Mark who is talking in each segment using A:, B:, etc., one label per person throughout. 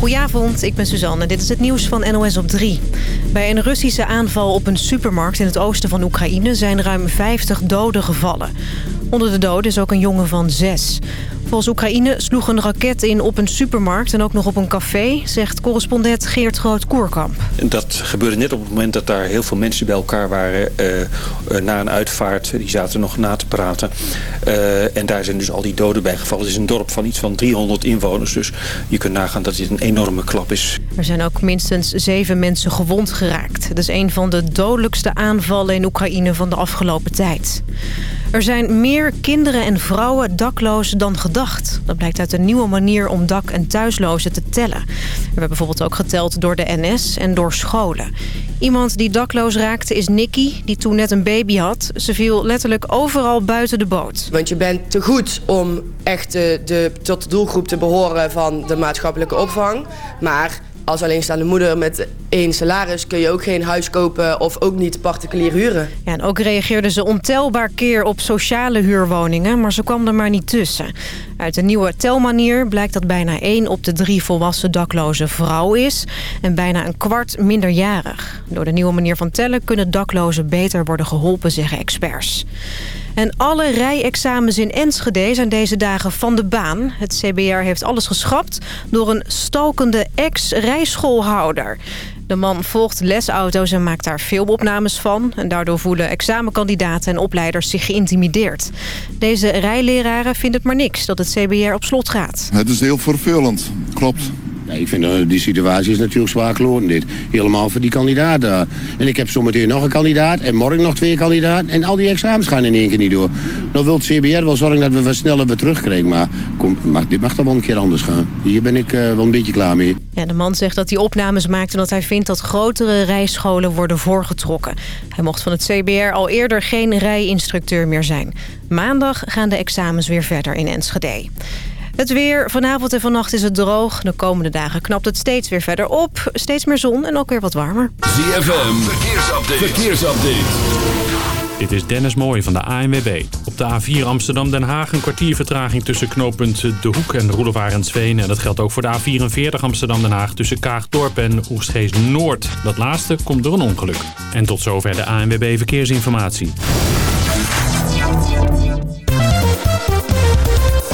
A: Goedenavond, ik ben Suzanne. Dit is het nieuws van NOS op 3. Bij een Russische aanval op een supermarkt in het oosten van Oekraïne... zijn ruim 50 doden gevallen. Onder de doden is ook een jongen van zes. Volgens Oekraïne sloeg een raket in op een supermarkt en ook nog op een café... zegt correspondent Geert Groot-Koerkamp.
B: Dat gebeurde net op het moment dat daar heel veel mensen bij elkaar waren... Uh, na een uitvaart. Die zaten nog na te praten. Uh, en daar zijn dus al die doden bij gevallen. Het is een dorp van iets van 300 inwoners. Dus je kunt nagaan dat dit een enorme klap is.
A: Er zijn ook minstens zeven mensen gewond geraakt. Het is een van de dodelijkste aanvallen in Oekraïne van de afgelopen tijd. Er zijn meer kinderen en vrouwen dakloos dan gedacht. Dat blijkt uit een nieuwe manier om dak- en thuislozen te tellen. Er werd bijvoorbeeld ook geteld door de NS en door scholen. Iemand die dakloos raakte is Nicky, die toen net een baby had. Ze viel letterlijk overal buiten de boot.
C: Want je bent te goed om echt de, de, tot de doelgroep te behoren van de maatschappelijke opvang. Maar als alleenstaande moeder met één salaris kun je ook geen huis kopen of ook niet particulier huren.
A: Ja, en ook reageerde ze ontelbaar keer op sociale huurwoningen, maar ze kwam er maar niet tussen. Uit de nieuwe telmanier blijkt dat bijna één op de drie volwassen dakloze vrouw is en bijna een kwart minderjarig. Door de nieuwe manier van tellen kunnen daklozen beter worden geholpen, zeggen experts. En alle rijexamens in Enschede zijn deze dagen van de baan. Het CBR heeft alles geschrapt door een stalkende ex-rijschoolhouder. De man volgt lesauto's en maakt daar filmopnames van. En daardoor voelen examenkandidaten en opleiders zich geïntimideerd. Deze rijleraren vinden het maar niks dat het CBR op slot gaat.
D: Het is heel vervelend, klopt.
E: Ik vind uh, die situatie is natuurlijk zwaar kloten dit. Helemaal voor die kandidaat daar. En ik heb zometeen nog een kandidaat en morgen nog twee kandidaat. En al die examens gaan in één keer niet door. Dan wil het CBR wel zorgen dat we sneller weer terugkrijgen. Maar, kom, dit mag dan wel een keer anders gaan. Hier ben ik uh, wel een beetje klaar mee.
A: Ja, de man zegt dat hij opnames maakt omdat hij vindt dat grotere rijscholen worden voorgetrokken. Hij mocht van het CBR al eerder geen rijinstructeur meer zijn. Maandag gaan de examens weer verder in Enschede. Het weer. Vanavond en vannacht is het droog. De komende dagen knapt het steeds weer verder op. Steeds meer zon en ook weer wat warmer.
F: ZFM. Verkeersupdate. Verkeersupdate.
G: Dit is Dennis Mooij van de ANWB. Op de A4 Amsterdam-Den Haag een kwartier vertraging tussen knooppunt De Hoek en Roelevarensveen. En dat geldt ook voor de A44 Amsterdam-Den Haag tussen Kaagdorp en Oegstgeest-Noord. Dat laatste komt door een ongeluk. En tot zover de ANWB Verkeersinformatie.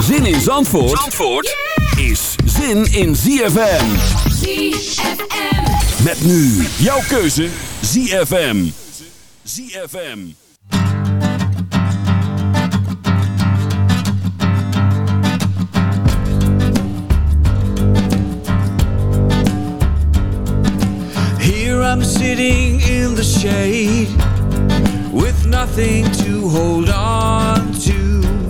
F: Zin in Zandvoort, Zandvoort is zin in ZFM.
H: ZFM.
F: Met nu jouw keuze ZFM. ZFM.
I: Here I'm sitting in the shade with nothing to hold on to.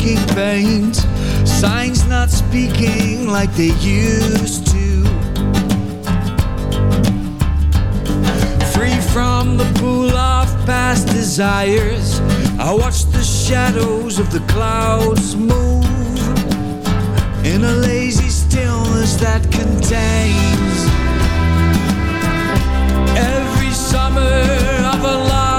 I: flaking paint Signs not speaking like they used to Free from the pool of past desires. I watch the shadows of the clouds move in a lazy stillness that contains every summer of a lost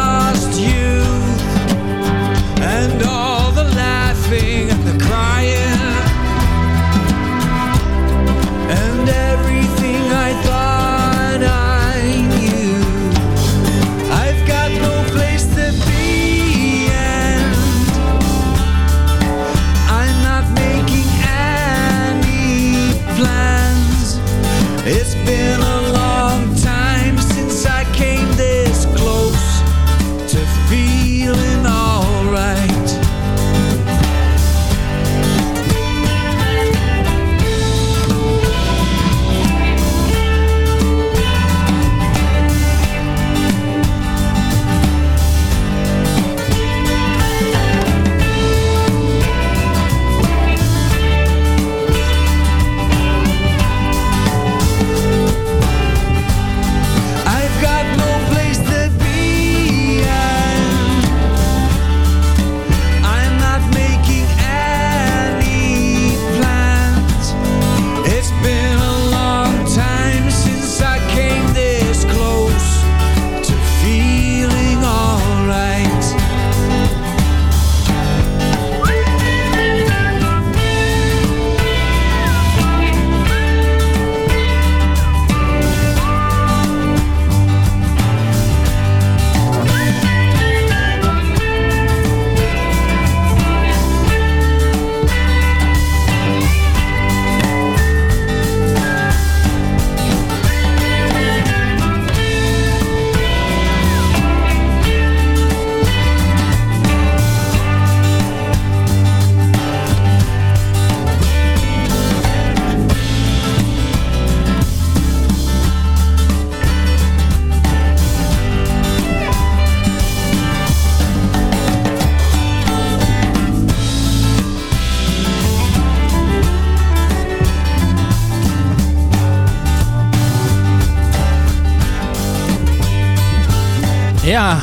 H: Ja.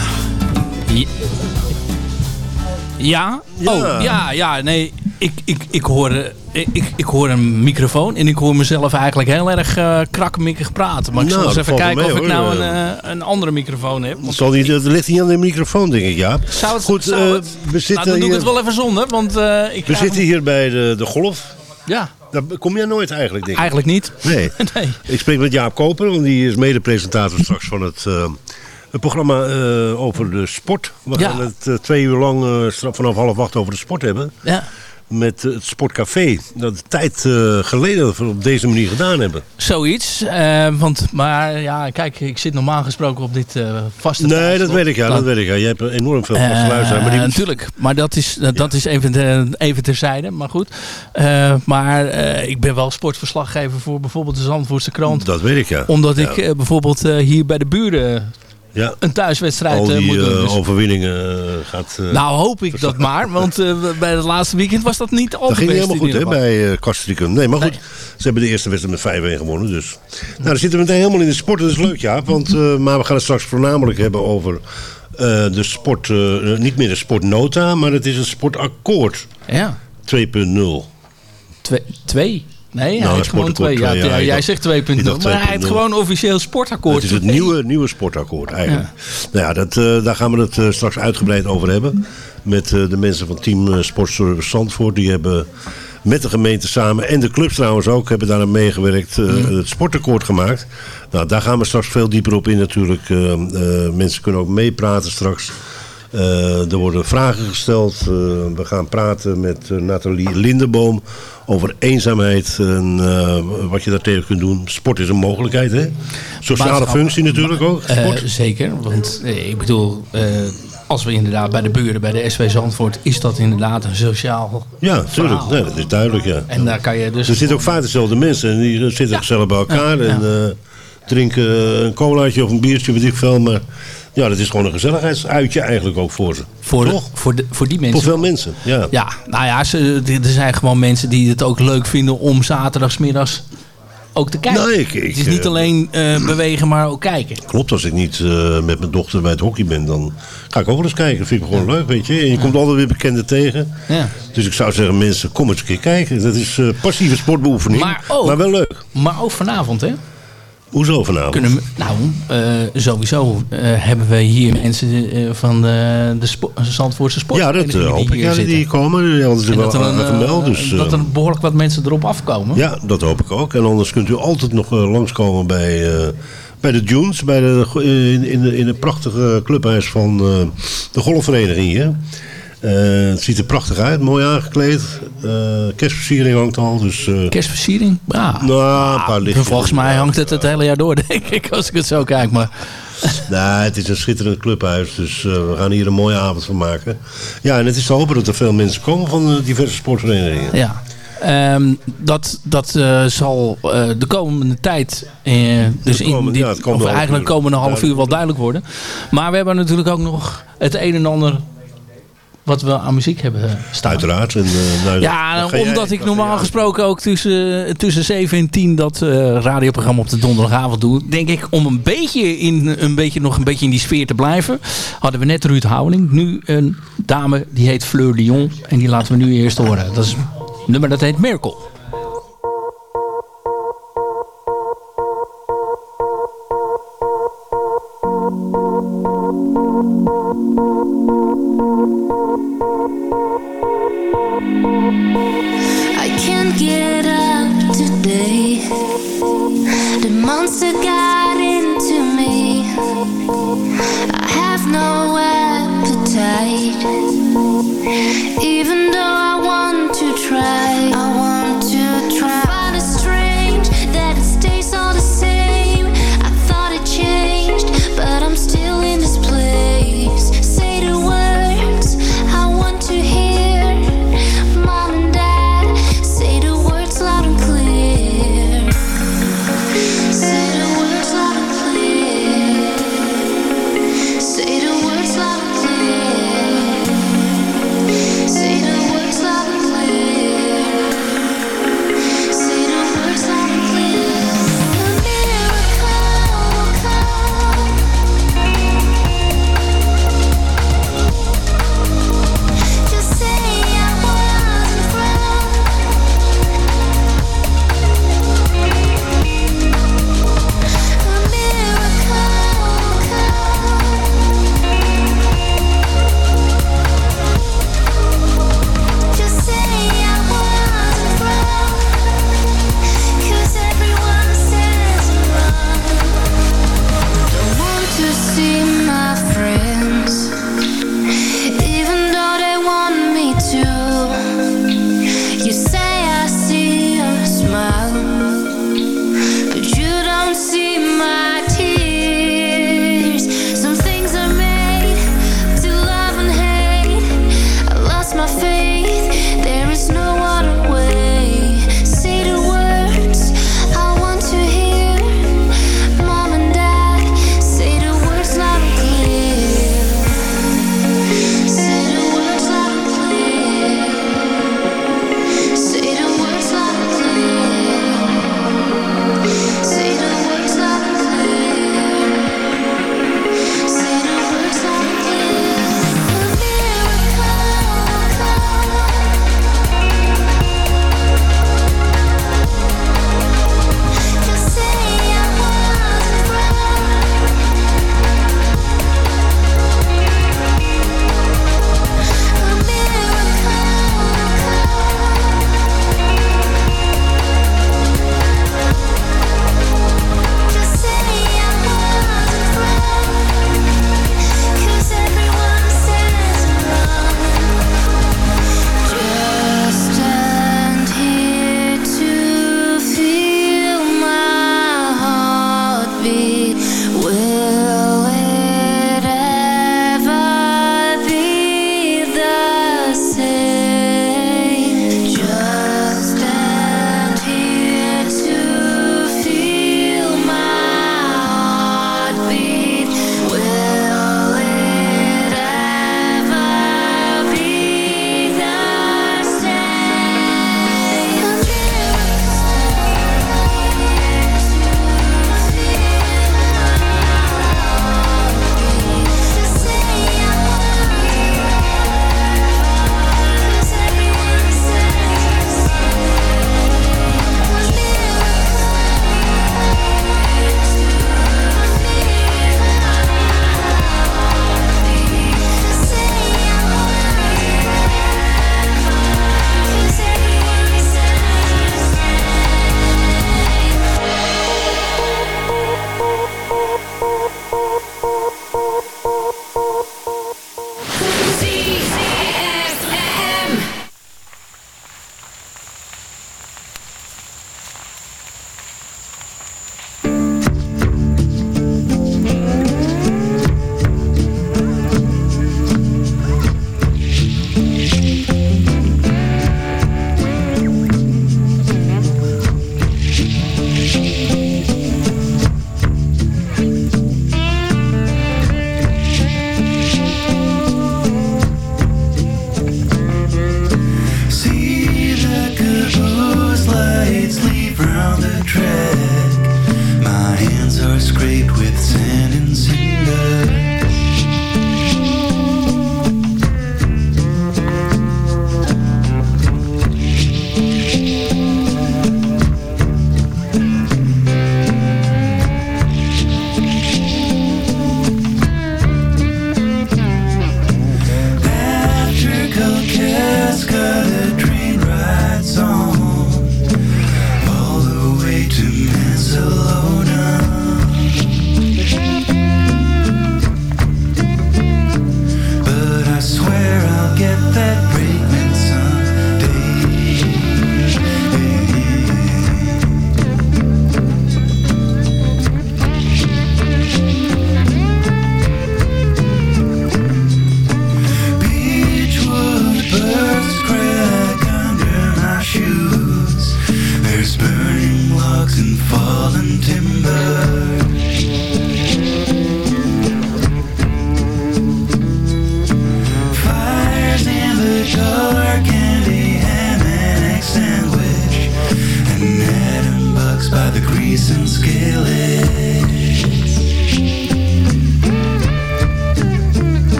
H: Ja. Ja? Oh, ja, ja, nee. Ik, ik, ik, hoor, eh, ik, ik hoor een microfoon en ik hoor mezelf eigenlijk heel erg uh, krakkemikkig praten. Maar ik zal
J: Nou,
H: eens
J: dat
H: even kijken of ik nou een, eh, een andere microfoon heb.
J: Het zal niet, het ligt niet aan de microfoon, denk ik, ja.
H: Zou het,
J: Goed,
H: zou
J: eh, we zitten
H: nou, dan doe ik het wel even zonder, want eh, ik
J: We zitten hier bij de, de golf.
H: Ja.
J: Daar kom jij nooit eigenlijk, denk ik.
H: Eigenlijk niet.
J: Nee.
H: nee.
J: Ik spreek met Jaap Koper, want die is mede-presentator straks van het, eh, het programma eh, over de sport. We
H: Ja.
J: gaan het eh, twee uur lang eh, vanaf half acht over de sport hebben.
H: Ja.
J: Met het Sportcafé. Dat we tijd geleden dat we het op deze manier gedaan hebben.
H: Zoiets. want, maar ja, kijk, ik zit normaal gesproken op dit vaste
J: Nee, dat weet ik, ja. Dat weet ik, ja. Je hebt enorm veel vaste luisteraars, maar die-
H: Natuurlijk, maar dat is, dat is even, even terzijde. Maar goed. Maar ik ben wel sportverslaggever voor bijvoorbeeld de Zandvoortse krant.
J: Dat weet ik, ja.
H: Omdat ik bijvoorbeeld hier bij de buren
J: ja.
H: een thuiswedstrijd eh,
J: die,
H: moet
J: eh, doen.
H: Dus.
J: overwinningen eh, gaat...
H: nou hoop ik dat maar, want bij het laatste weekend was dat niet al
J: Dat ging helemaal goed hè, bij uh, Nee, maar goed, ze hebben de eerste wedstrijd met 5-1 gewonnen. Dus. Nou, dan zitten we meteen helemaal in de sport. Dat is leuk, ja. Want, maar we gaan het straks voornamelijk hebben over... de sport, niet meer de sportnota, maar het is een sportakkoord.
H: Ja.
J: 2.0.
H: 2? Nee,
J: nou, hij
H: heeft gewoon twee.
J: Eh, ja,
H: jij zegt 2.0, maar hij heeft gewoon officieel sportakkoord.
J: Het is het nieuwe, nieuwe sportakkoord eigenlijk. Nou ja, dat, eh, daar gaan we het eh, straks uitgebreid over hebben. Met de mensen van Team Sportservice Zandvoort. Die hebben met de gemeente samen en de clubs trouwens ook hebben daar aan meegewerkt.
H: Mm.
J: Het sportakkoord gemaakt. Nou, daar gaan we straks veel dieper op in natuurlijk. mensen kunnen ook meepraten straks. Er worden vragen gesteld. We gaan praten met Nathalie Lindenboom over eenzaamheid en eh, wat je daartegen kunt doen. Sport is een mogelijkheid, hè? Sociale functie natuurlijk ook.
H: Eh, zeker, want eh, ik bedoel, als we inderdaad bij de buren, bij de SW Zandvoort, is dat inderdaad een sociaal
J: ja, tuurlijk. Nee, dat is duidelijk, ja.
H: En daar kan je dus...
J: er zitten ook vaak dezelfde mensen en die zitten gezellig bij elkaar
H: Ja,
J: en drinken een colaatje of een biertje, weet ik veel. Maar ja, dat is gewoon een gezelligheidsuitje eigenlijk ook voor ze.
H: voor,
J: Toch?
H: voor, de, voor die mensen.
J: Voor veel mensen, ja.
H: Ja, nou ja, ze, er zijn gewoon mensen die het ook leuk vinden om zaterdagsmiddags ook te kijken.
J: Nee, ik- ik,
H: het is niet
J: eh,
H: alleen eh, bewegen, maar ook kijken.
J: Klopt, als ik niet eh, met mijn dochter bij het hockey ben, dan ga ik ook wel eens kijken. Dat vind ik gewoon leuk, weet je. En je komt altijd weer bekenden tegen.
H: Ja.
J: Dus ik zou zeggen, mensen, kom eens een keer kijken. Dat is passieve sportbeoefening,
H: Maar
J: maar, wel leuk.
H: Maar ook vanavond, hè?
J: Hoezo vanavond?
H: Kunnen we, nou, eh, sowieso eh, hebben we hier mensen eh, van de, de spo- Zandvoortse sport.
J: ja, dat hoop ik. Ja, die komen. Dat wel
H: dat er, een,
J: Dus,
H: dat er behoorlijk wat mensen erop afkomen.
J: Ja, dat hoop ik ook. En anders kunt u altijd nog langskomen bij, bij de Dunes. Bij de, in, in, de, in het prachtige clubhuis van de golfvereniging hier. Eh, het ziet er prachtig uit, mooi aangekleed. Eh kerstversiering hangt al. Dus, eh,
H: Kerstversiering? Ja.
J: nou, een paar lichtjes.
H: Volgens mij hangt het het hele jaar door, denk ik, als ik het zo kijk. Maar
J: Nee, het is een schitterend clubhuis, dus we gaan hier een mooie avond van maken. Ja, en het is te hopen dat er veel mensen komen van de diverse sportverenigingen.
H: ja. Ehm, dat dat zal de komende tijd, dus in
J: ja, komende
H: of eigenlijk komende half uur wel
J: duidelijk
H: worden. Maar we hebben natuurlijk ook nog het een en ander wat we aan muziek hebben staan.
J: Uiteraard. En, eh, nou,
H: Ja,
J: jij-
H: omdat ik normaal gesproken ook tussen, tussen 7 en 10 dat eh, radioprogramma op de donderdagavond doe. Denk ik om een beetje, in, een beetje nog een beetje in die sfeer te blijven. Hadden we net Ruud Houding. Nu een dame die heet Fleur Dion. En die laten we nu eerst horen. Dat is nummer dat heet Miracle.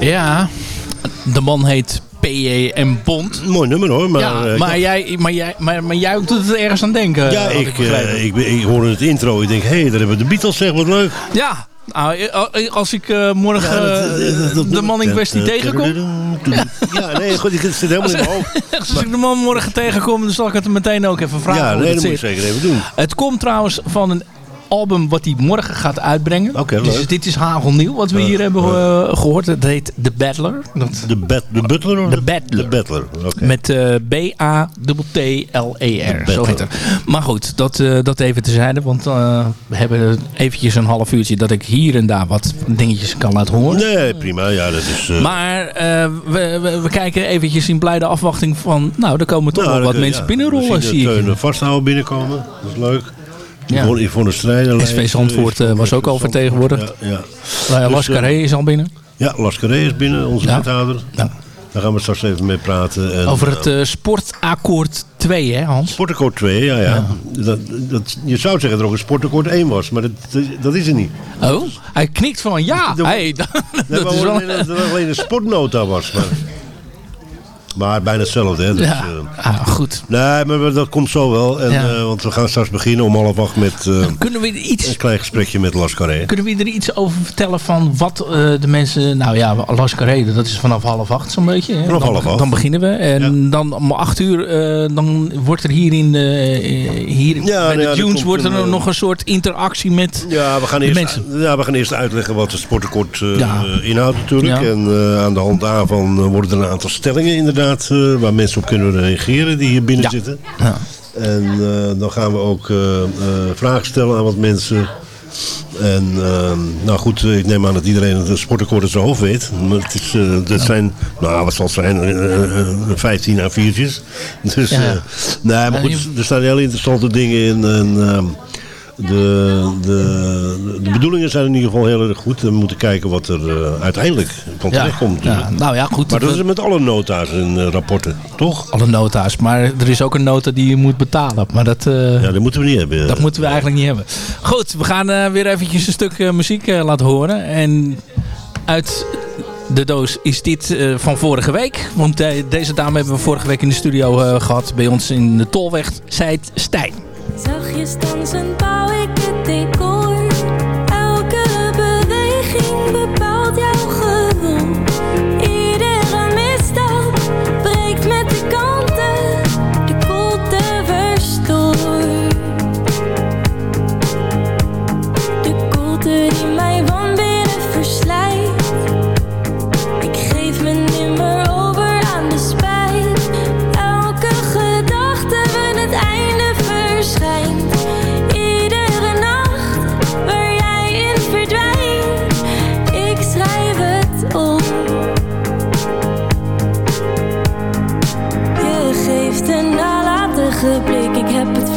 H: Ja, de man heet P.J. en Bond.
J: Mooi nummer hoor. Maar,
H: ja,
J: eh,
H: maar, jij, maar, jij, maar, maar jij doet het ergens aan denken.
J: ja, ik, ik, ben- ik hoorde het intro. Ik denk, hé, hey, daar hebben we de Beatles, zeg, wat leuk.
H: Ja, nou, eh, als ik morgen
J: Ja, dat- dat- dat-
H: de man in kwestie tegenkom.
J: Ja, nee, goed, ik zit helemaal in mijn hoofd.
H: Als ik de man morgen tegenkom, dan zal ik het meteen ook even vragen.
J: Ja, nee, dat moet je zeker even doen.
H: Het komt trouwens van een album wat hij morgen gaat uitbrengen.
J: Oké,
H: dus dit is hagelnieuw wat we hier hebben eh, gehoord. Het heet The Battler. Dat,
J: De, bat, de Butler? Of
H: Battler.
J: De Battler, oké.
H: Met eh, B-A-T-T-L-E-R. Zo heet het. Maar goed, dat, eh, dat even terzijde. Want eh, we hebben eventjes een half uurtje dat ik hier en daar wat dingetjes kan laten horen.
J: Nee, prima. Ja, dat is... eh,
H: Maar eh, we, we, we kijken eventjes in blijde afwachting van... Nou, er komen toch
J: nou,
H: wel wat
J: kun-
H: mensen
J: ja,
H: binnenrollen, zie
J: de
H: ik.
J: Vasthouden binnenkomen. Dat is leuk.
H: Ja.
J: Yvonne, Yvonne Strijder.
H: SV Zandvoort eh, was ook al vertegenwoordigd.
J: Ja, ja.
H: Nou
J: Dus,
H: Las
J: eh,
H: Carré is al binnen.
J: Ja, Las Carré is binnen, onze wethouder.
H: Ja.
J: Daar gaan we straks even mee praten. En,
H: Over het eh, Sportakkoord 2, hè Hans?
J: Sportakkoord 2, ja, ja. Dat, dat, je zou zeggen dat er ook een sportakkoord 1 was, maar dat, dat is er niet.
H: Oh, hij knikt van ja.
J: Dat-
H: Hey, dat,
J: Dat,
H: dat is wel...
J: alleen, dat er alleen een sportnota was. Maar, maar bijna hetzelfde, hè. Dus,
H: Ja,
J: eh,
H: ah, goed.
J: nee, maar dat komt zo wel. En,
H: Ja.
J: eh, want we gaan straks beginnen om half acht met eh,
H: Kunnen we iets
J: een klein gesprekje met Las Carré.
H: Kunnen we er iets over vertellen van wat de mensen... Nou ja, Las Carré, dat is vanaf half acht zo'n beetje. Hè?
J: Vanaf
H: dan,
J: half acht.
H: Dan beginnen we. En dan om acht uur, dan wordt er hier in hier
J: Ja,
H: bij
J: nou
H: de Dunes
J: komt
H: wordt er
J: een,
H: nog een soort interactie met
J: Ja, we gaan eerst,
H: mensen.
J: ja, we gaan eerst uitleggen wat het eh, inhoudt natuurlijk. En aan de hand daarvan worden er een aantal stellingen inderdaad... eh, waar mensen op kunnen reageren die hier binnen
H: Ja.
J: zitten.
H: Ja.
J: En eh, dan gaan we ook eh, vragen stellen aan wat mensen. En eh, nou goed, ik neem aan dat iedereen het sportakkoord in zijn hoofd weet. Maar het is, eh, dat zijn, nou wat zal het zijn, eh, eh, 15 A4'tjes. Dus,
H: Ja.
J: nee, maar goed, er staan hele interessante dingen in. En, ehm, de, de, de bedoelingen zijn in ieder geval heel erg goed. We moeten kijken wat er eh, uiteindelijk van
H: Ja,
J: terecht komt.
H: ja, nou ja, goed.
J: Maar dat is met alle nota's en eh, rapporten, toch?
H: alle nota's. Maar er is ook een nota die je moet betalen. Maar dat, eh,
J: Ja, dat moeten we niet hebben.
H: dat moeten we eigenlijk niet hebben. Goed, we gaan weer eventjes een stuk muziek laten horen. En uit de doos is dit van vorige week. Want deze dame hebben we vorige week in de studio eh, gehad. Bij ons in de Tolweg. Zijt Stijn.
K: Zachtjes dansen bouw ik het decor.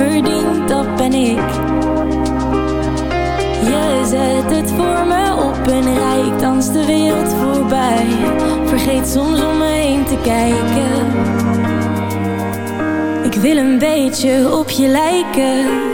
K: Verdiend, dat ben ik. Je zet het voor me op en rij. Ik dans de wereld voorbij. Vergeet soms om me heen te kijken. Ik wil een beetje op je lijken.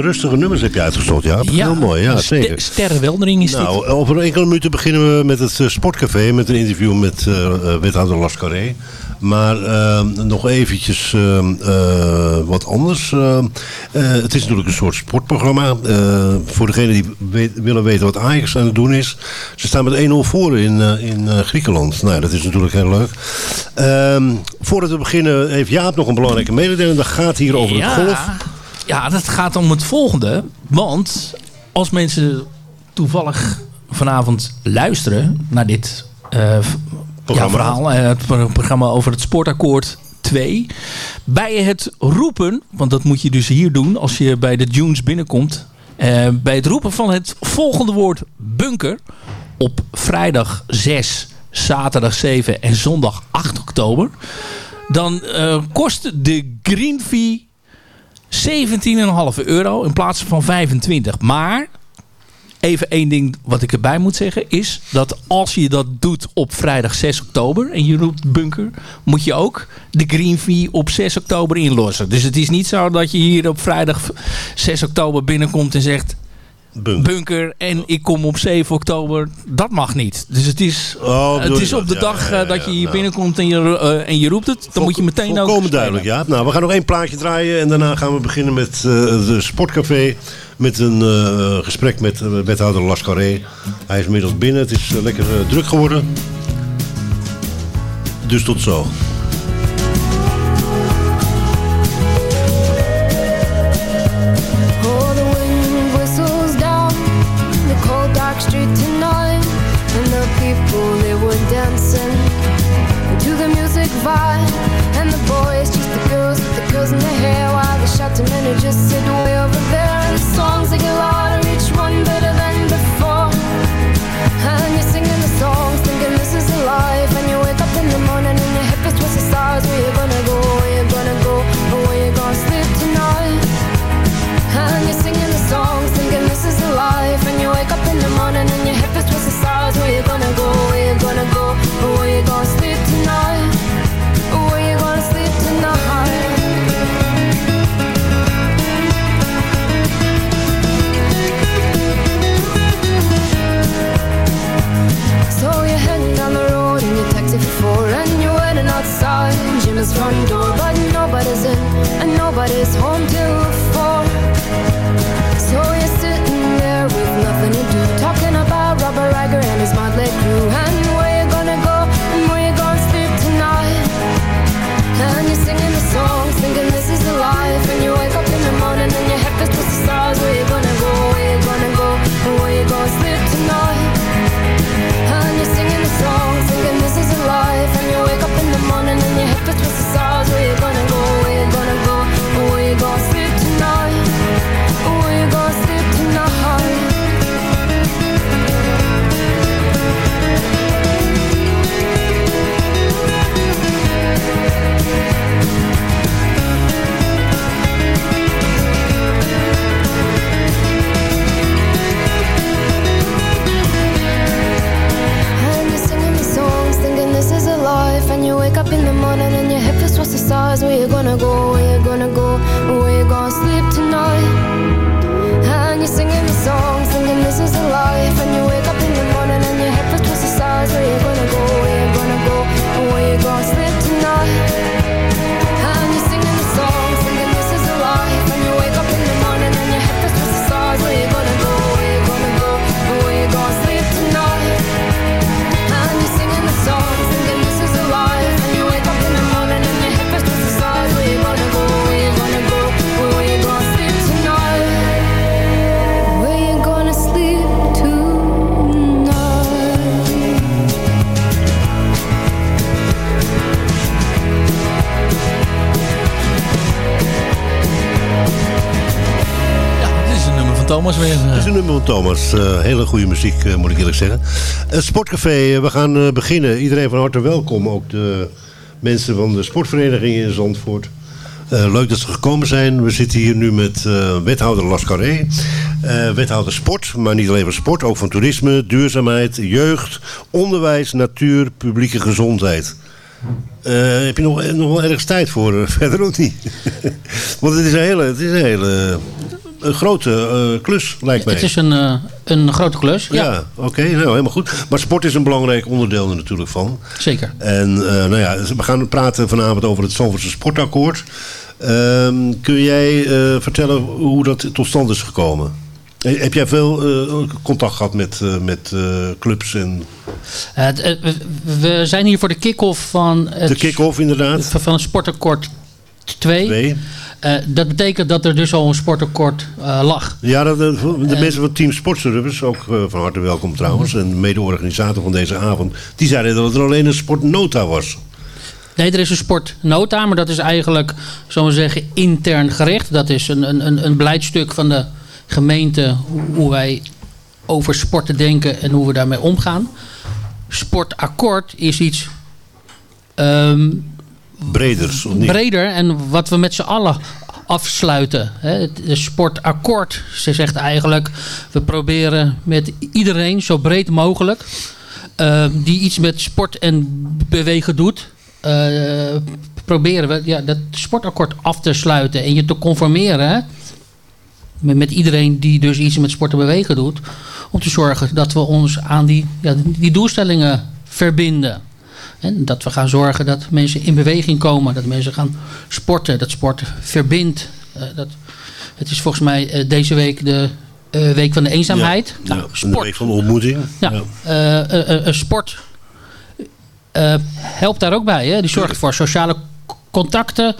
J: rustige nummers heb je uitgezocht. Ja, ja heel mooi. Ja, zeker.
H: Sterrenweldering is
J: nou. Over enkele minuten beginnen we met het eh, Sportcafé. Met een interview met uh, wethouder Lascaré. Maar ehm, nog eventjes ehm, wat anders. Ehm, het is natuurlijk een soort sportprogramma. voor degenen die willen weten wat Ajax aan het doen is. Ze staan met 1-0 voor in, in Griekenland. Nou, dat is natuurlijk heel leuk. voordat we beginnen heeft Jaap nog een belangrijke mededeling. Dat gaat hier over ja. het golf.
H: Ja, dat gaat om het volgende. Want als mensen toevallig vanavond luisteren naar dit eh, verhaal. Eh, het programma over het sportakkoord 2. Bij het roepen, want dat moet je dus hier doen als je bij de Dunes binnenkomt. Eh, bij het roepen van het volgende woord bunker op vrijdag 6, zaterdag 7 en zondag 8 oktober. Dan kost de Green Fee 17,5 euro in plaats van 25. Maar even één ding wat ik erbij moet zeggen is dat als je dat doet op vrijdag 6 oktober en je roept bunker, moet je ook de green fee op 6 oktober inlossen. Dus het is niet zo dat je hier op vrijdag 6 oktober binnenkomt en zegt bunker, en ik kom op 7 oktober. Dat mag niet. Dus het is,
L: Oh,
H: het is op de dag
L: ja, ja,
H: eh, dat je hier
L: nou.
H: binnenkomt en je, eh, en je roept het. Dan moet je meteen ook...
L: Volkomen duidelijk, ja. Nou, we gaan nog één plaatje draaien en daarna gaan we beginnen met eh de Sportcafé. Met een gesprek met uh, wethouder Lascaré. Hij is inmiddels binnen, het is lekker druk geworden. Dus tot zo.
H: Thomas weer.
L: Het is een nummer van Thomas. Eh, hele goede muziek, eh, moet ik eerlijk zeggen. Het Sportcafé, eh, we gaan eh, beginnen. Iedereen van harte welkom. Ook de mensen van de sportvereniging in Zandvoort. Eh, leuk dat ze gekomen zijn. We zitten hier nu met eh, wethouder Lascaré. eh wethouder sport, maar niet alleen van sport. Ook van toerisme, duurzaamheid, jeugd, onderwijs, natuur, publieke gezondheid. Eh, heb je nog, nog wel ergens tijd voor eh, verder of niet? Want het is een hele, het is een hele een grote eh, klus, lijkt mij.
M: Het is een, eh, een grote klus. Ja,
L: Ja, oké, nou helemaal goed. Maar sport is een belangrijk onderdeel er natuurlijk van.
M: zeker.
L: En eh, nou ja, we gaan praten vanavond over het Zandvoortse Sportakkoord. Ehm, kun jij eh, vertellen hoe dat tot stand is gekomen? Eh, Heb jij veel eh, contact gehad met, eh, met eh, clubs en
M: Eh, eh, we zijn hier voor de kick-off van het,
L: de kick-off inderdaad?
M: van het Sportakkoord 2. Eh, dat betekent dat er dus al een sportakkoord eh, lag.
J: Ja, dat, de, de
M: En-
J: mensen van Team Sportservice, ook eh, van harte welkom trouwens, en de mede-organisator van deze avond, die zeiden dat het er alleen een sportnota was.
M: Nee, er is een sportnota, maar dat is eigenlijk, zullen we zeggen, intern gericht. Dat is een, een, een, een beleidstuk van de gemeente hoe, hoe wij over sporten denken en hoe we daarmee omgaan. Sportakkoord is iets ehm,
J: Breder,
M: breder en wat we met z'n allen afsluiten. Het sportakkoord, ze zegt eigenlijk, we proberen met iedereen zo breed mogelijk, eh, die iets met sport en bewegen doet, eh, proberen we ja, dat sportakkoord af te sluiten en je te conformeren met, met iedereen die dus iets met sport en bewegen doet, om te zorgen dat we ons aan die, ja, die doelstellingen verbinden. En dat we gaan zorgen dat mensen in beweging komen, dat mensen gaan sporten, dat sport verbindt. Eh, dat, het is volgens mij eh, deze week de eh, week van de eenzaamheid.
J: Ja,
M: Nou,
J: ja, de week van de ontmoeting.
M: ja, eh, sport helpt daar ook bij. Hè? Die zorgt voor sociale contacten,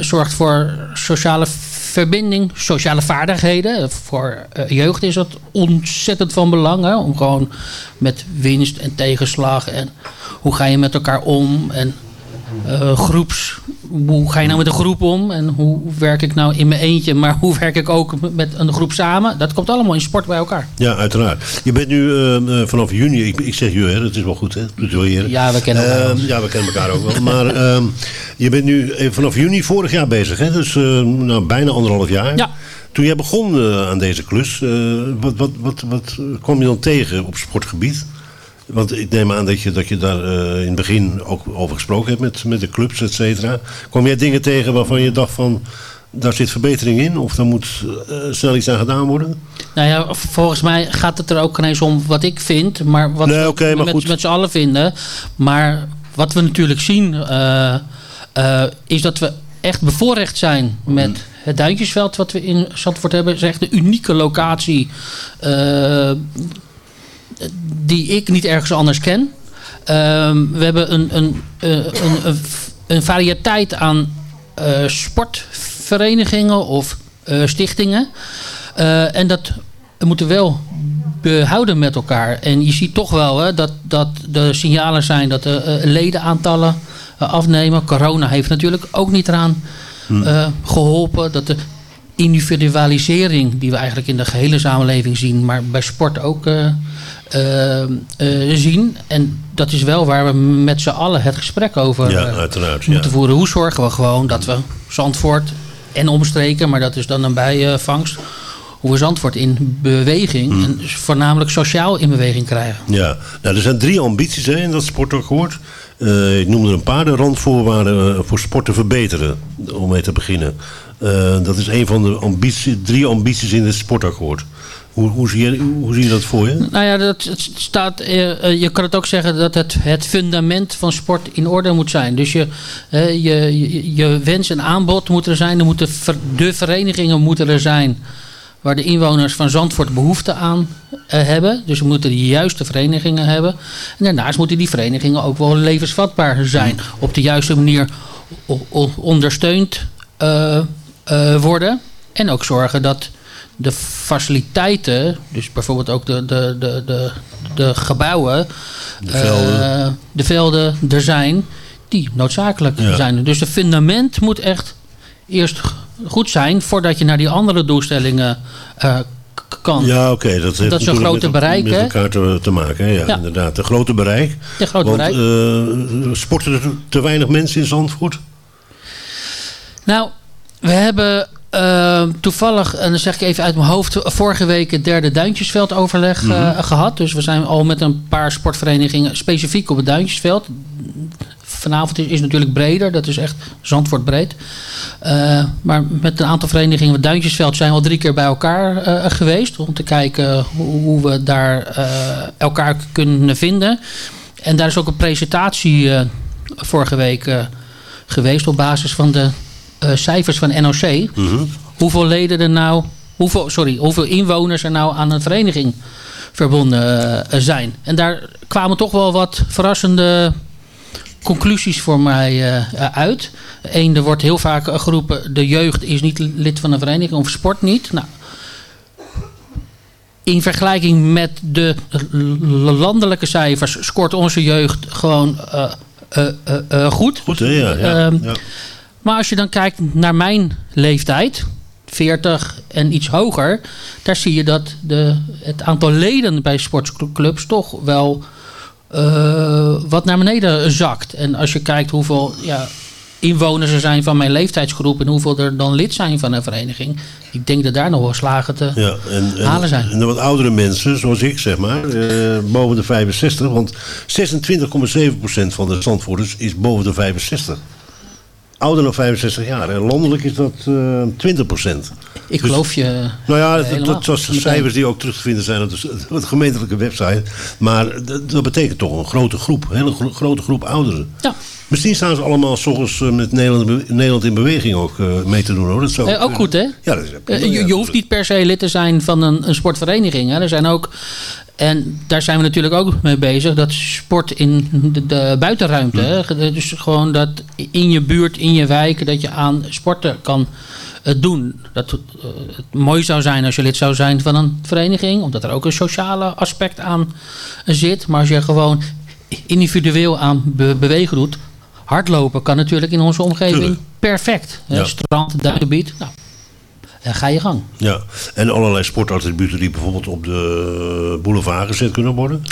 M: zorgt voor sociale verbinding, sociale vaardigheden. Voor eh, jeugd is dat ontzettend van belang. Hè? Om gewoon met winst en tegenslag en hoe ga je met elkaar om en eh, groeps. Hoe ga je nou met een groep om? En hoe werk ik nou in mijn eentje, maar hoe werk ik ook met een groep samen? Dat komt allemaal in sport bij elkaar.
J: Ja, uiteraard. Je bent nu eh, eh, vanaf juni, ik, ik zeg hè, dat is wel goed, hè? Doet wel heren.
M: Ja, we kennen elkaar.
J: Eh, ja, we kennen elkaar ook wel. Maar ehm, je bent nu eh, vanaf juni vorig jaar bezig, hè? Dus nou, bijna anderhalf jaar.
M: Ja.
J: Toen jij begon aan deze klus, wat, wat, wat, wat kwam je dan tegen op sportgebied? Want ik neem aan dat je, dat je daar eh, in het begin ook over gesproken hebt met, met de clubs, et cetera. Kwam jij dingen tegen waarvan je dacht van, daar zit verbetering in? Of daar moet eh, snel iets aan gedaan worden?
M: Nou ja, volgens mij gaat het er ook ineens om wat ik vind, maar wat
J: Nee,
M: we
J: maar
M: met, met z'n allen vinden. Maar wat we natuurlijk zien, eh, is dat we echt bevoorrecht zijn met het Duintjesveld wat we in Zandvoort hebben. Is echt een unieke locatie die ik niet ergens anders ken. Ehm, we hebben een, een, eh, een, een, een variëteit aan eh, sportverenigingen of eh, stichtingen. En dat moeten we wel behouden met elkaar. En je ziet toch wel hè, dat, dat de signalen zijn dat de ledenaantallen afnemen. Corona heeft natuurlijk ook niet eraan eh, geholpen. Dat de individualisering die we eigenlijk in de gehele samenleving zien, maar bij sport ook eh, eh, zien. En dat is wel waar we met z'n allen het gesprek over
J: Ja,
M: eh.
J: Ja.
M: moeten voeren. Hoe zorgen we gewoon dat we Zandvoort en omstreken, maar dat is dan een bijvangst, hoe we Zandvoort in beweging
J: Hmm.
M: en dus voornamelijk sociaal in beweging krijgen.
J: Ja, nou, er zijn drie ambities hè, in dat sportakkoord. Ik noemde er een paar. De randvoorwaarden voor sport te verbeteren, om mee te beginnen. Dat is een van de ambitie, drie ambities in het sportakkoord. Hoe, zie je, dat voor je?
M: Nou ja, dat staat, eh, eh, je kan het ook zeggen dat het, het fundament van sport in orde moet zijn. Dus je, eh, je, je, wens en aanbod moet er zijn. Er moeten de verenigingen moeten er zijn waar de inwoners van Zandvoort behoefte aan hebben. Dus we moeten de juiste verenigingen hebben. En daarnaast moeten die verenigingen ook wel levensvatbaar zijn. Op de juiste manier ondersteund worden. En ook zorgen dat de faciliteiten, dus bijvoorbeeld ook de, de, de, de, de gebouwen,
J: De velden.
M: eh, de velden er zijn, die noodzakelijk
J: Ja.
M: zijn. Dus het fundament moet echt eerst goed zijn voordat je naar die andere doelstellingen eh, kan.
J: Ja, oké. dat heeft
M: Dat is een
J: natuurlijk
M: grote
J: met,
M: bereik,
J: met elkaar te, te maken. Hè? Ja,
M: Ja.
J: inderdaad. Een grote bereik.
M: Ja, groot
J: Want,
M: bereik.
J: eh, sporten er te weinig mensen in Zandvoort?
M: Nou, we hebben eh, toevallig, en dan zeg ik even uit mijn hoofd, vorige week het derde Duintjesveldoverleg eh,
J: Mhm.
M: gehad. Dus we zijn al met een paar sportverenigingen specifiek op het Duintjesveld. Vanavond is, is natuurlijk breder, dat is echt Zandvoort breed. Eh, maar met een aantal verenigingen op het Duintjesveld zijn we al drie keer bij elkaar eh, geweest. Om te kijken hoe, hoe we daar eh, elkaar kunnen vinden. En daar is ook een presentatie eh, vorige week eh, geweest op basis van de eh, cijfers van NOC. Hoeveel leden er nou, hoeveel, sorry, hoeveel inwoners er nou aan een vereniging verbonden eh, zijn. En daar kwamen toch wel wat verrassende conclusies voor mij eh, uit. Eén, er wordt heel vaak eh, geroepen... de jeugd is niet lid van een vereniging of sport niet. Nou, in vergelijking met de landelijke cijfers... scoort onze jeugd gewoon eh, eh, eh, eh, goed.
J: Goed, hè? Ja, ja,
M: Ehm,
J: ja.
M: Maar als je dan kijkt naar mijn leeftijd, 40 en iets hoger, daar zie je dat de, het aantal leden bij sportclubs toch wel eh, wat naar beneden zakt. En als je kijkt hoeveel ja, inwoners er zijn van mijn leeftijdsgroep en hoeveel er dan lid zijn van een vereniging, ik denk dat daar nog wel slagen te
J: Ja, en, en,
M: halen zijn.
J: en de wat oudere mensen, zoals ik zeg maar, eh, boven de 65. Want 26,7% van de Zandvoorters is boven de 65. Ouder dan 65 jaar. En landelijk is dat eh 20%.
M: Ik
J: Dus-
M: geloof je.
J: Nou ja, dat, dat was cijfers die ook terug te vinden zijn op de, op de gemeentelijke website. Maar dat, dat betekent toch een grote groep, een hele gro- grote groep ouderen.
M: Ja.
J: Misschien staan ze allemaal s ochtends eh, met Nederland, Nederland in beweging ook eh, mee te doen hoor. Dat zou
M: Eh, ook goed, hè?
J: Ja, dat is
M: je, je hoeft niet per se lid te zijn van een, een sportvereniging. Hè. Er zijn ook, en daar zijn we natuurlijk ook mee bezig, dat sport in de, de buitenruimte. Hè. Ge- Dus gewoon dat in je buurt, in je wijk, dat je aan sporten kan eh, doen. Dat het, eh, het mooi zou zijn als je lid zou zijn van een vereniging, omdat er ook een sociale aspect aan zit. Maar als je gewoon individueel aan be- bewegen doet, hardlopen kan natuurlijk in onze omgeving
J: Tuurlijk.
M: perfect. hè.
J: Ja.
M: Strand, duingebied, nou, en ga je gang.
J: Ja, en allerlei sportattributen die bijvoorbeeld op de boulevard gezet kunnen worden.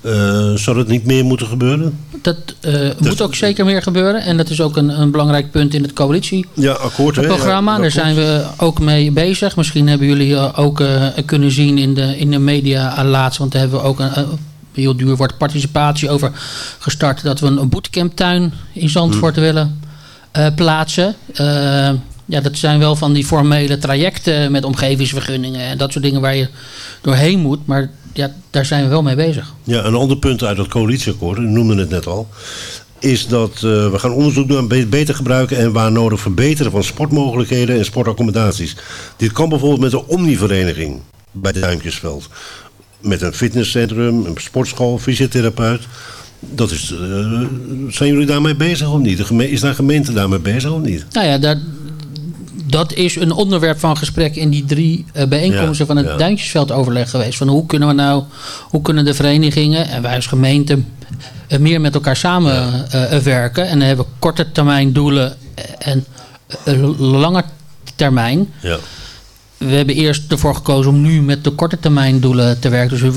J: Eh, zou dat niet meer moeten gebeuren?
M: Dat eh, moet ook zeker meer gebeuren. En dat is ook een, een belangrijk punt in het coalitieprogramma.
J: Ja? Ja,
M: Daar zijn we ook mee bezig. Misschien hebben jullie eh, ook kunnen zien in de, in de media laatst. Want daar hebben we ook een, heel duur woord participatie over gestart. Dat we een, bootcamptuin in Zandvoort willen eh, plaatsen. Ja, dat zijn wel van die formele trajecten met omgevingsvergunningen en dat soort dingen waar je doorheen moet. Maar ja, daar zijn we wel mee bezig.
J: Ja, een ander punt uit het coalitieakkoord, u noemde het net al, is dat eh, we gaan onderzoek doen be- beter gebruiken en waar nodig verbeteren van sportmogelijkheden en sportaccommodaties. Dit kan bijvoorbeeld met de Omnivereniging bij Duimpjesveld. Met een fitnesscentrum, een sportschool, fysiotherapeut. Dat is, eh, zijn jullie daarmee bezig of niet? De is daar gemeente daarmee bezig of niet?
M: Nou ja, daar, dat is een onderwerp van gesprek in die drie eh, bijeenkomsten
J: Ja,
M: van het
J: ja.
M: Duintjesveld overleg geweest. Van hoe kunnen we nou, hoe kunnen de verenigingen en wij als gemeente eh, meer met elkaar samenwerken. en dan hebben we korte termijn doelen en eh, lange termijn.
J: Ja.
M: We hebben eerst ervoor gekozen om nu met de korte termijn doelen te werken. Dus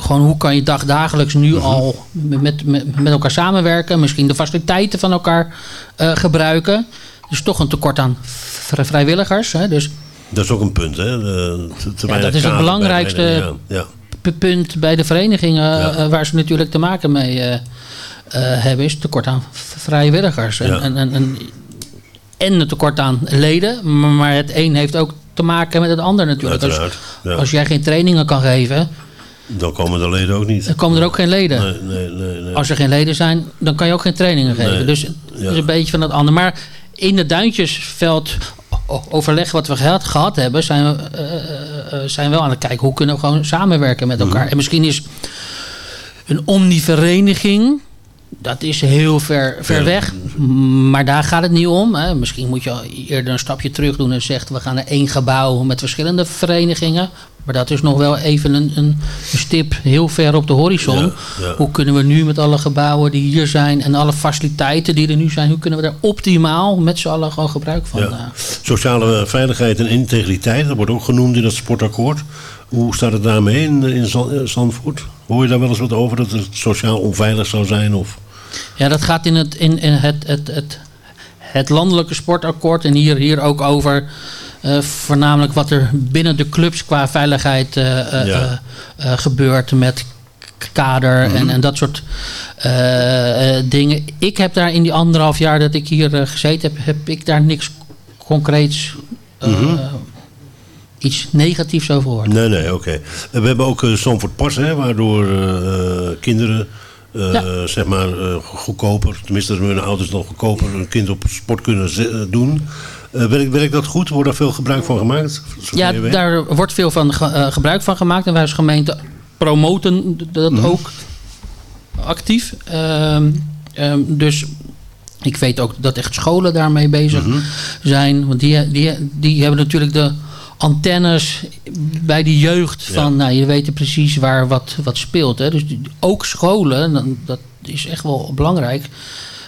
M: gewoon hoe kan je dagdagelijks nu
J: Mhm.
M: al met, met, met elkaar samenwerken. Misschien de faciliteiten van elkaar eh, gebruiken. Dus toch een tekort aan vrijwilligers. Hè? Dus
J: Dat is ook een punt, hè? De, te,
M: Ja, dat is het
J: bij
M: belangrijkste
J: Ja.
M: punt bij de verenigingen
J: Ja.
M: eh, waar ze natuurlijk te maken mee eh, eh, hebben, is tekort aan vrijwilligers. En, en, en, en, het tekort aan leden. Maar- het een heeft ook te maken met het ander natuurlijk. Dus
J: Uiteraard,
M: als jij geen trainingen kan geven,
J: Dan komen de leden ook niet.
M: dan komen er ook geen leden.
J: Nee, nee, nee.
M: Als er geen leden zijn, dan kan je ook geen trainingen geven. Dus het is een beetje van het ander. Maar in het Duintjesveld overleg wat we gehad, gehad hebben, zijn we eh, eh, eh, zijn we wel aan het kijken hoe kunnen we gewoon samenwerken met elkaar.
J: Mhm.
M: En misschien is een omnivereniging. Dat is heel ver, ver weg. Maar daar gaat het niet om. Hè. Misschien moet je eerder een stapje terug doen en zegt... we gaan naar één gebouw met verschillende verenigingen. Maar dat is nog wel even een, een, stip heel ver op de horizon.
J: Ja, ja.
M: Hoe kunnen we nu met alle gebouwen die hier zijn... en alle faciliteiten die er nu zijn... hoe kunnen we daar optimaal met z'n allen gewoon gebruik van
J: Ja. Sociale veiligheid en integriteit, dat wordt ook genoemd in dat sportakkoord. Hoe staat het daarmee in, in Zand- eh, Zandvoort? Hoor je daar wel eens wat over dat het sociaal onveilig zou zijn? Of?
M: Ja, dat gaat in het, in, in het, het, het, het landelijke sportakkoord en hier, hier ook over eh, voornamelijk wat er binnen de clubs qua veiligheid eh, eh,
J: Ja.
M: eh, eh, gebeurt met kader en, en dat soort eh, eh, dingen. Ik heb daar in die anderhalf jaar dat ik hier eh, gezeten heb, heb ik daar niks concreets eh,
J: Mhm.
M: Iets negatiefs over gehoord.
J: Nee, nee, oké. En We hebben ook uh, Zandvoort Pas, hè, waardoor eh, kinderen eh,
M: Ja.
J: zeg maar eh, goedkoper, tenminste dat hun ouders nog goedkoper een kind op sport kunnen eh, doen. Eh, werkt, werkt dat goed? Wordt daar veel gebruik van gemaakt?
M: Ja, daar wordt veel van ge- eh, gebruik van gemaakt. En wij als gemeente promoten dat
J: Mhm.
M: ook actief. Ehm, Ehm, dus ik weet ook dat echt scholen daarmee bezig zijn. Want die, die, die hebben natuurlijk de antennes bij de jeugd. Van, nou, je weet precies waar wat, wat speelt. Hè. Dus die- ook scholen, dat is echt wel belangrijk.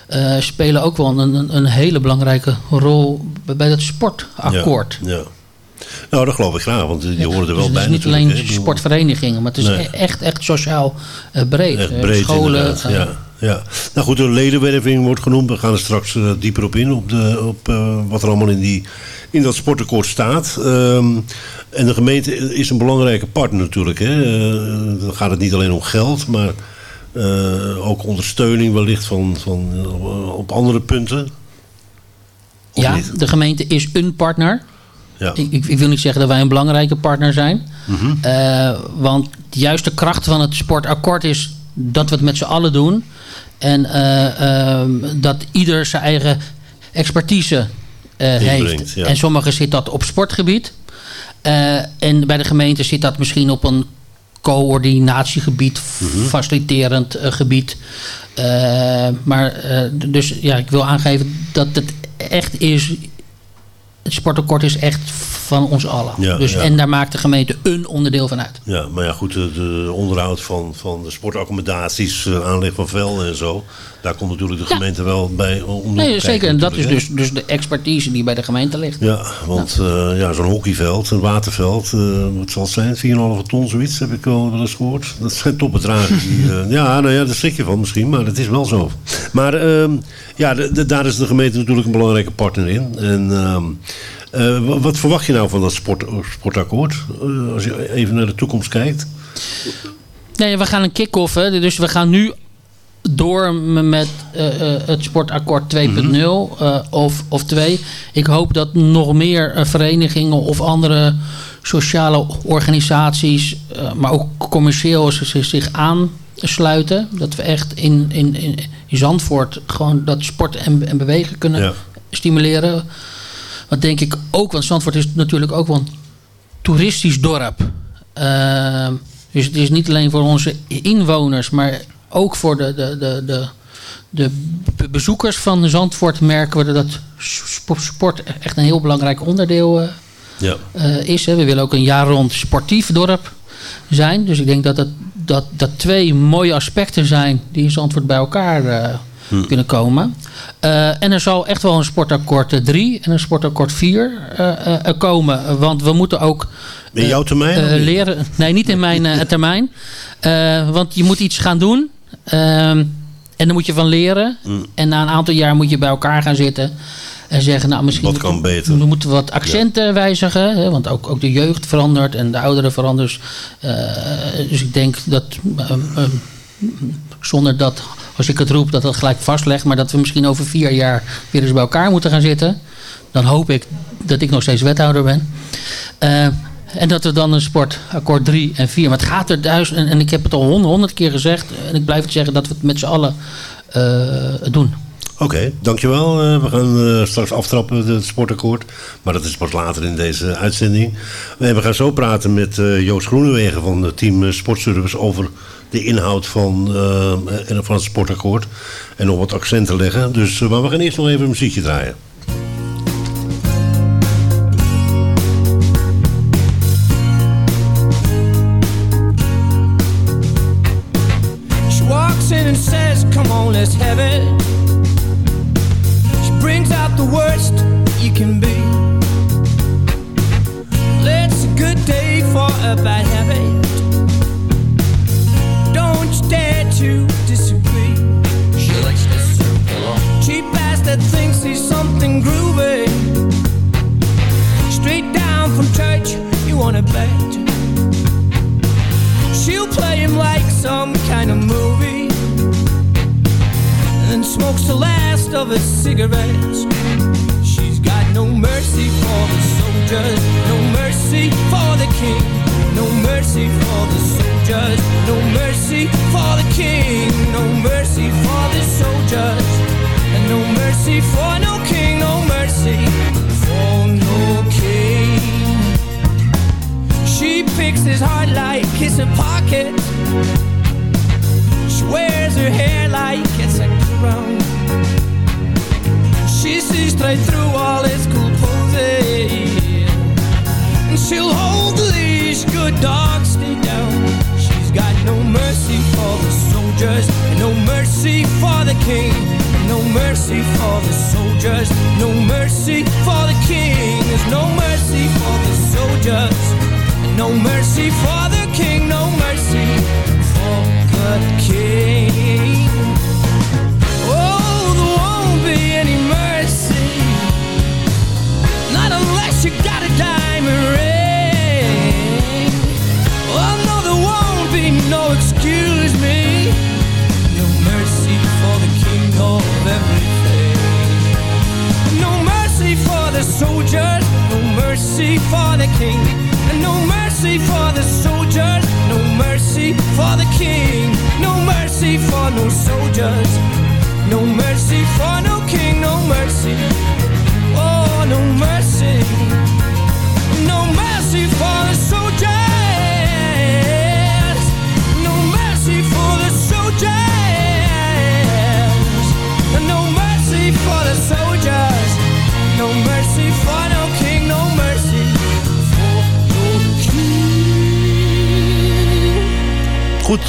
M: eh, spelen ook wel een, een, hele belangrijke rol bij- dat sportakkoord.
J: Ja. ja. Nou, dat geloof ik graag, want die horen er
M: Dus
J: wel
M: het
J: bij.
M: is niet alleen sportverenigingen, maar het is
J: Nee.
M: e- echt, echt sociaal eh, breed.
J: Echt breed
M: Scholen, eh,
J: ja, ja. Nou goed, de ledenwerving wordt genoemd. We gaan er straks eh, dieper op in, op, de, op eh, wat er allemaal in, die, in dat sportakkoord staat. Ehm, en de gemeente is een belangrijke partner natuurlijk. Hè. Eh, dan gaat het niet alleen om geld, maar ook ondersteuning wellicht van, van, op andere punten. Of
M: ja,
J: niet?
M: de gemeente is een partner.
J: Ja.
M: Ik, ik, wil niet zeggen dat wij een belangrijke partner zijn.
J: Mhm.
M: Want de juiste kracht van het sportakkoord is dat we het met z'n allen doen. En eh, ehm, dat ieder zijn eigen expertise eh, heeft.
J: ja.
M: En sommigen zit dat op sportgebied. Eh, en bij de gemeente zit dat misschien op een coördinatiegebied,
J: Mhm.
M: faciliterend gebied. Maar dus ja, ik wil aangeven dat het echt is. Het sportakkoord is echt van ons allen.
J: Ja,
M: dus,
J: ja.
M: En daar maakt de gemeente een onderdeel van uit.
J: Ja, maar ja goed, de, de onderhoud van, van de sportaccommodaties, eh, aanleg van velden en zo. Daar komt natuurlijk de gemeente wel bij om te
M: Nee, zeker. En dat is dus, dus de expertise die bij de gemeente ligt.
J: Ja, want eh, ja, zo'n hockeyveld, een waterveld, eh, wat zal het zijn? 4,5 ton zoiets, heb ik wel eens gehoord. Dat zijn topbedragen. Die, eh, ja, nou ja, daar schrik je van misschien, maar het is wel zo. Maar ehm, ja, de- de- daar is de gemeente natuurlijk een belangrijke partner in. En ehm, eh, wa- wat verwacht je nou van dat sport, sportakkoord? Eh, als je even naar de toekomst kijkt.
M: Nee, we gaan een kick-off. Dus we gaan nu door met eh, eh, het sportakkoord 2.0 eh, of, of 2. Ik hoop dat nog meer verenigingen of andere sociale organisaties, maar ook commercieel zich, zich aansluiten. Dat we echt in, in, in, Zandvoort gewoon dat sport en, en bewegen kunnen
J: Ja.
M: stimuleren. Wat denk ik ook, want Zandvoort is natuurlijk ook wel een toeristisch dorp. Dus het is niet alleen voor onze inwoners, maar ook voor de, de, de, de, de be- bezoekers van Zandvoort merken we dat sp- sport echt een heel belangrijk onderdeel eh,
J: Ja.
M: eh, is. Hè. We willen ook een jaar rond sportief dorp zijn. Dus ik denk dat dat, dat, dat twee mooie aspecten zijn die in Zandvoort bij elkaar eh,
J: Hm.
M: kunnen komen. En er zal echt wel een sportakkoord 3 en een sportakkoord 4 komen. Want we moeten ook
J: In jouw termijn?
M: leren. Nee, niet in mijn termijn. Want je moet iets gaan doen. Ehm, en dan moet je van leren.
J: Mm.
M: En na een aantal jaar moet je bij elkaar gaan zitten. En zeggen, nou misschien
J: Wat kan
M: moeten-
J: beter?
M: we moeten wat accenten wijzigen. Hè, want ook, ook de jeugd verandert en de ouderen veranderen. Eh, dus ik denk dat ehm, ehm, zonder dat, als ik het roep, dat dat gelijk vastlegt. Maar dat we misschien over vier jaar weer eens bij elkaar moeten gaan zitten. Dan hoop ik dat ik nog steeds wethouder ben. Eh, en dat we dan een sportakkoord 3 en 4. Maar het gaat er duizend. En, ik heb het al honderd, honderd keer gezegd. En ik blijf het zeggen dat we het met z'n allen eh, doen.
J: Oké, dankjewel. Eh, we gaan eh, straks aftrappen het sportakkoord. Maar dat is pas later in deze uitzending. En we gaan zo praten met Joost Groenewegen van het team Sportservice over de inhoud van, van het sportakkoord. En nog wat accenten leggen. Dus, maar we gaan eerst nog even een muziekje draaien.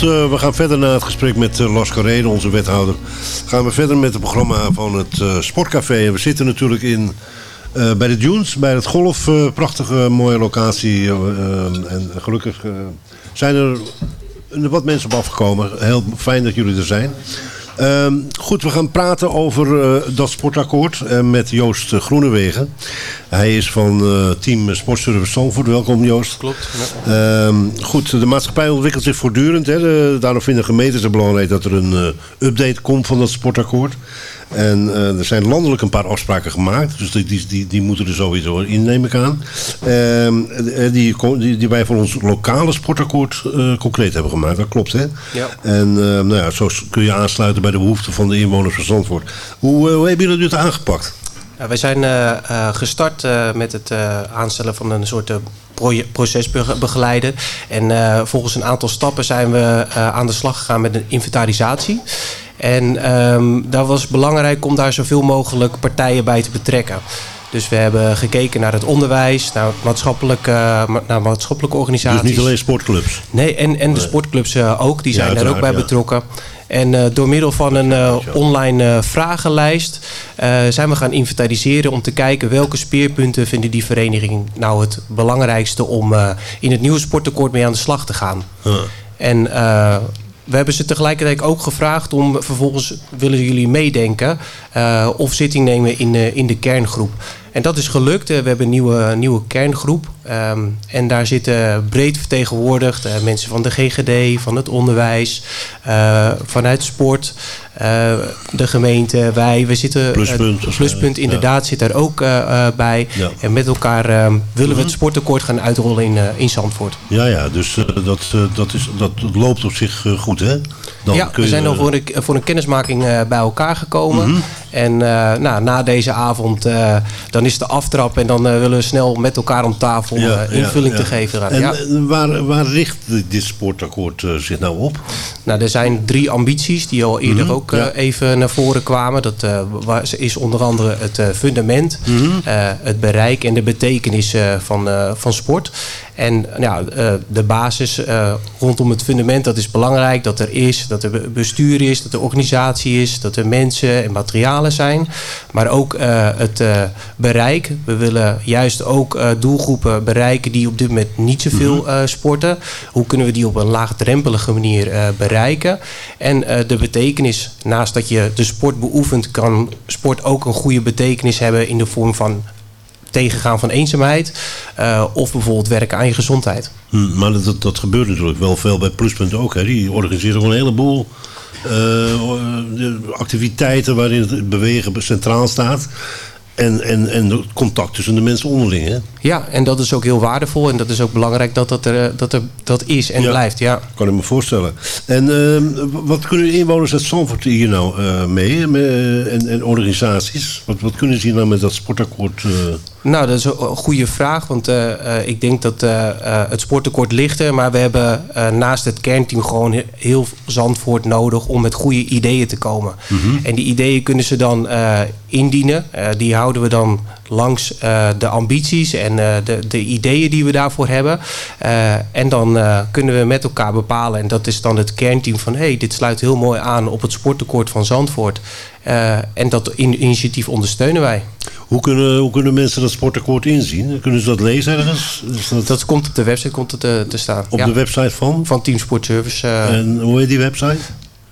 J: Eh, we gaan verder naar het gesprek met uh, Carré, onze wethouder. Gaan we verder met het programma van het eh, Sportcafé. We zitten natuurlijk in, bij de Dunes, bij het golf. prachtige, mooie locatie. en gelukkig zijn er wat mensen op afgekomen. Heel fijn dat jullie er zijn. Ehm, goed, we gaan praten over eh, dat sportakkoord eh, met Joost Groenewegen. Hij is van eh, team Sportservice Zandvoort. Welkom Joost.
N: Klopt.
J: Ehm, goed, de maatschappij ontwikkelt zich voortdurend. Hè. De- daarom vinden gemeenten het belangrijk dat er een update komt van dat sportakkoord. En eh, er zijn landelijk een paar afspraken gemaakt. Dus die, die, die, die moeten er sowieso in, neem ik aan. Ehm, eh, die, die, die wij voor ons lokale sportakkoord eh, concreet hebben gemaakt. Dat klopt, hè?
N: Ja.
J: En eh, nou ja, zo kun je aansluiten bij de behoeften van de inwoners van Zandvoort. Hoe, hoe hebben jullie dit aangepakt?
N: Ja, wij zijn gestart met het aanstellen van een soort procesbegeleider. En volgens een aantal stappen zijn we aan de slag gegaan met een inventarisatie. En ehm dat was belangrijk om daar zoveel mogelijk partijen bij te betrekken. Dus we hebben gekeken naar het onderwijs, naar maatschappelijke, ma- naar maatschappelijke organisaties.
J: Dus niet alleen sportclubs.
N: Nee, en, en de sportclubs eh, ook, die
J: Ja,
N: zijn daar ook bij
J: ja.
N: betrokken. En eh, door middel van een eh, online eh, vragenlijst eh, zijn we gaan inventariseren om te kijken welke speerpunten vinden die vereniging nou het belangrijkste om eh, in het nieuwe sportakkoord mee aan de slag te gaan. En eh, we hebben ze tegelijkertijd ook gevraagd om vervolgens willen jullie meedenken eh, of zitting nemen in, eh, in de kerngroep. En dat is gelukt. Eh, we hebben een nieuwe, nieuwe kerngroep. Ehm, en daar zitten breed vertegenwoordigd eh, mensen van de GGD, van het onderwijs, eh, vanuit sport, de gemeente, wij. We zitten,
J: Pluspunt,
N: pluspunt inderdaad zit daar ook bij.
J: Ja.
N: En met elkaar willen
J: Mhm.
N: we het sportakkoord gaan uitrollen in, in Zandvoort.
J: Ja, ja, dus dat, dat, is, dat, loopt op zich goed, hè? Dan
N: ja,
J: kun
N: we zijn dan
J: eh,
N: voor een, voor een kennismaking bij elkaar gekomen.
J: Mhm.
N: En nou, na deze avond, dan is de aftrap en dan eh, willen we snel met elkaar om tafel eh, invulling te geven.
J: En
N: ja.
J: eh, waar, waar richt dit sportakkoord zich nou op?
N: Nou, er zijn drie ambities die al eerder
J: Mhm,
N: ook even naar voren kwamen. Dat is onder andere het fundament,
J: Mhm.
N: het bereik en de betekenis van, van sport. En ja, eh, de basis eh, rondom het fundament, dat is belangrijk. Dat er is, dat er be- bestuur is, dat er organisatie is, dat er mensen en materialen zijn. Maar ook eh, het bereik. We willen juist ook doelgroepen bereiken die op dit moment niet zoveel
J: Mhm.
N: sporten. Hoe kunnen we die op een laagdrempelige manier bereiken? En de betekenis, naast dat je de sport beoefent, kan sport ook een goede betekenis hebben in de vorm van tegengaan van eenzaamheid. eh, of bijvoorbeeld werken aan je gezondheid.
J: Hm, maar dat, dat, gebeurt natuurlijk wel veel bij Pluspunt ook. Hè. Die organiseren gewoon een heleboel eh, de activiteiten waarin het bewegen centraal staat. En, en, en contact tussen de mensen onderling. Hè.
N: Ja, en dat is ook heel waardevol. En dat is ook belangrijk dat dat er, eh, dat, er, dat is en
J: Ja.
N: blijft. Ja.
J: Kan ik me voorstellen. En eh, wat kunnen inwoners uit Zandvoort hier nou eh, mee? eh, en, en organisaties? Wat, wat kunnen ze hier nou met dat sportakkoord?
N: Nou, dat is een goede vraag. Want ik denk dat het sportakkoord ligt er. Maar we hebben naast het kernteam gewoon he- heel Zandvoort nodig om met goede ideeën te komen.
J: Mhm.
N: En die ideeën kunnen ze dan indienen. Die houden we dan langs eh, de ambities en eh, de, de ideeën die we daarvoor hebben. Eh, en dan kunnen we met elkaar bepalen, en dat is dan het kernteam van... hé, hey, dit sluit heel mooi aan op het sporttekort van Zandvoort. En dat in- initiatief ondersteunen wij.
J: Hoe kunnen, hoe kunnen mensen dat sportakkoord inzien? Kunnen ze dat lezen ergens? Dat...
N: Dat komt op de website komt het, te, te staan.
J: Op
N: Ja.
J: de website van?
N: Van Team Sport Service.
J: En hoe heet die website?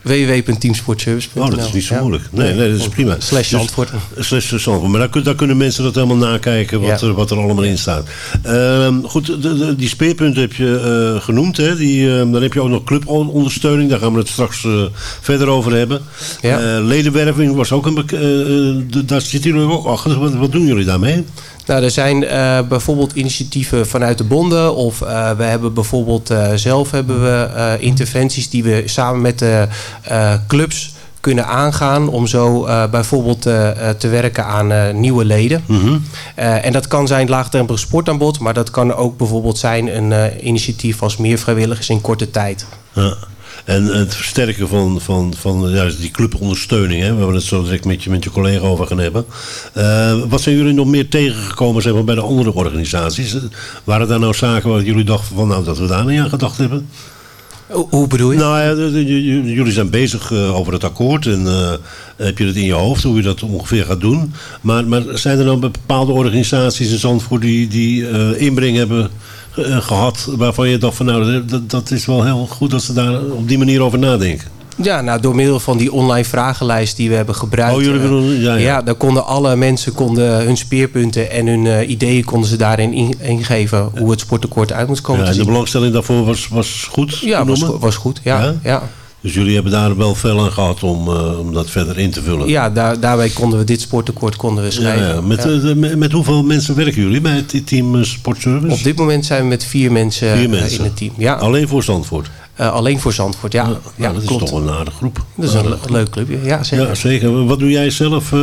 N: www.teamsportservice.nl
J: Oh, dat is niet zo
N: Ja.
J: moeilijk. Nee, nee, dat is prima.
N: Slash
J: Dus-
N: Zandvoort.
J: Slash Zandvoort. Maar daar, kun- daar kunnen mensen dat helemaal nakijken wat,
N: Ja.
J: er, wat er allemaal in staat. Ehm, goed, de, de- die speerpunten heb je eh, genoemd. Hè? Die, ehm, dan heb je ook nog clubondersteuning. Daar gaan we het straks eh, verder over hebben.
N: Ja.
J: Eh, ledenwerving was ook een... daar zitten jullie ook achter. Wat, wat doen jullie daarmee?
N: Nou, er zijn eh, bijvoorbeeld initiatieven vanuit de bonden. Of eh, we hebben bijvoorbeeld eh, zelf hebben we interventies die we samen met de clubs kunnen aangaan om zo bijvoorbeeld te werken aan nieuwe leden. Eh, en dat kan zijn laagdrempelig sportaanbod, maar dat kan ook bijvoorbeeld zijn een initiatief als meer vrijwilligers in korte tijd.
J: Ja. En het versterken van, van, van ja, die clubondersteuning. Hè? We hebben het zo direct met je, met je collega over gaan hebben. Eh, wat zijn jullie nog meer tegengekomen zeg maar, bij de andere organisaties? Eh, Waren daar nou zaken waar jullie dachten van nou dat we daar niet aan gedacht hebben?
N: Hoe bedoel je?
J: Nou ja, jullie zijn bezig eh, over het akkoord en heb je het in je hoofd hoe je dat ongeveer gaat doen. Maar, maar zijn er dan bepaalde organisaties in Zandvoort die, die inbreng hebben gehad waarvan je dacht van nou dat, dat is wel heel goed dat ze daar op die manier over nadenken?
N: Ja, nou, door middel van die online vragenlijst die we hebben gebruikt.
J: Oh, jullie
N: eh,
J: bedoelen- ja, ja.
N: daar konden alle mensen konden hun speerpunten en hun eh, ideeën konden ze daarin in- ingeven hoe het sporttekort uit moet komen
J: Ja, en de belangstelling daarvoor was, was goed?
N: Ja, was goed. Ja, ja?
J: Dus jullie hebben daar wel veel aan gehad om, eh, om dat verder in te vullen?
N: ja daar, daarbij konden we dit sporttekort konden we schrijven.
J: ja. Met,
N: Ja.
J: eh, met, met hoeveel mensen werken jullie bij het team eh, Sportservice?
N: Op dit moment zijn we met vier mensen,
J: Vier mensen.
N: in het team. Ja.
J: Alleen voor Zandvoort?
N: Alleen voor Zandvoort, ja. ja,
J: dat is toch een aardige groep.
N: Dat is een le- leuk clubje, ja zeker.
J: Ja, zeker. Wat doe jij zelf?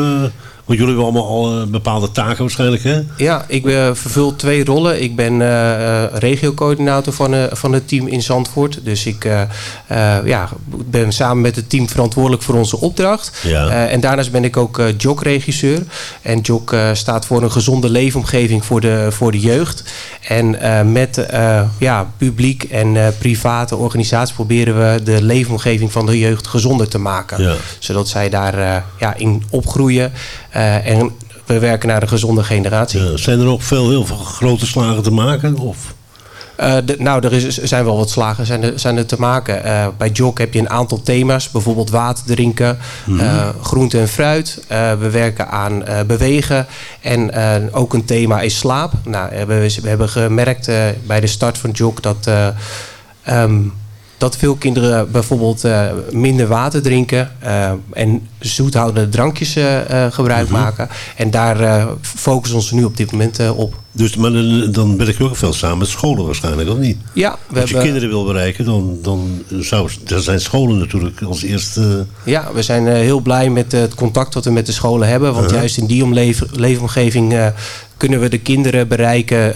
J: Want jullie hebben allemaal al eh, bepaalde taken waarschijnlijk, hè?
N: Ja, ik eh, vervul twee rollen. Ik ben eh, regiocoördinator van, van het team in Zandvoort. Dus ik ja, ben samen met het team verantwoordelijk voor onze opdracht.
J: Ja.
N: En daarnaast ben ik ook jogregisseur. En eh, staat voor een gezonde leefomgeving voor de, voor de jeugd. En met ja, publiek en private organisaties proberen we de leefomgeving van de jeugd gezonder te maken.
J: Ja.
N: Zodat zij daar ja, in opgroeien. Eh, en we werken naar een gezonde generatie.
J: Ja, zijn er ook veel, heel veel grote slagen te maken? Of?
N: Eh, de- nou, er is, zijn wel wat slagen zijn er, zijn er te maken. Eh, bij Jog heb je een aantal thema's. Bijvoorbeeld water drinken,
J: Mhm.
N: groente en fruit. We werken aan bewegen. En ook een thema is slaap. Nou, we, we hebben gemerkt bij de start van Jog dat... eh, ehm, dat veel kinderen bijvoorbeeld eh, minder water drinken eh, en zoethoudende drankjes eh, gebruik
J: Mhm.
N: maken. En daar focussen we ons nu op dit moment op.
J: Dus, maar dan, werk je ook veel samen met scholen waarschijnlijk, of niet?
N: Ja, we
J: Als je
N: hebben-
J: kinderen wil bereiken, dan, dan zou, daar zijn scholen natuurlijk als eerste...
N: Ja, we zijn eh, heel blij met eh, het contact dat we met de scholen hebben. Want
J: Uh-huh.
N: juist in die leefomgeving eh, kunnen we de kinderen bereiken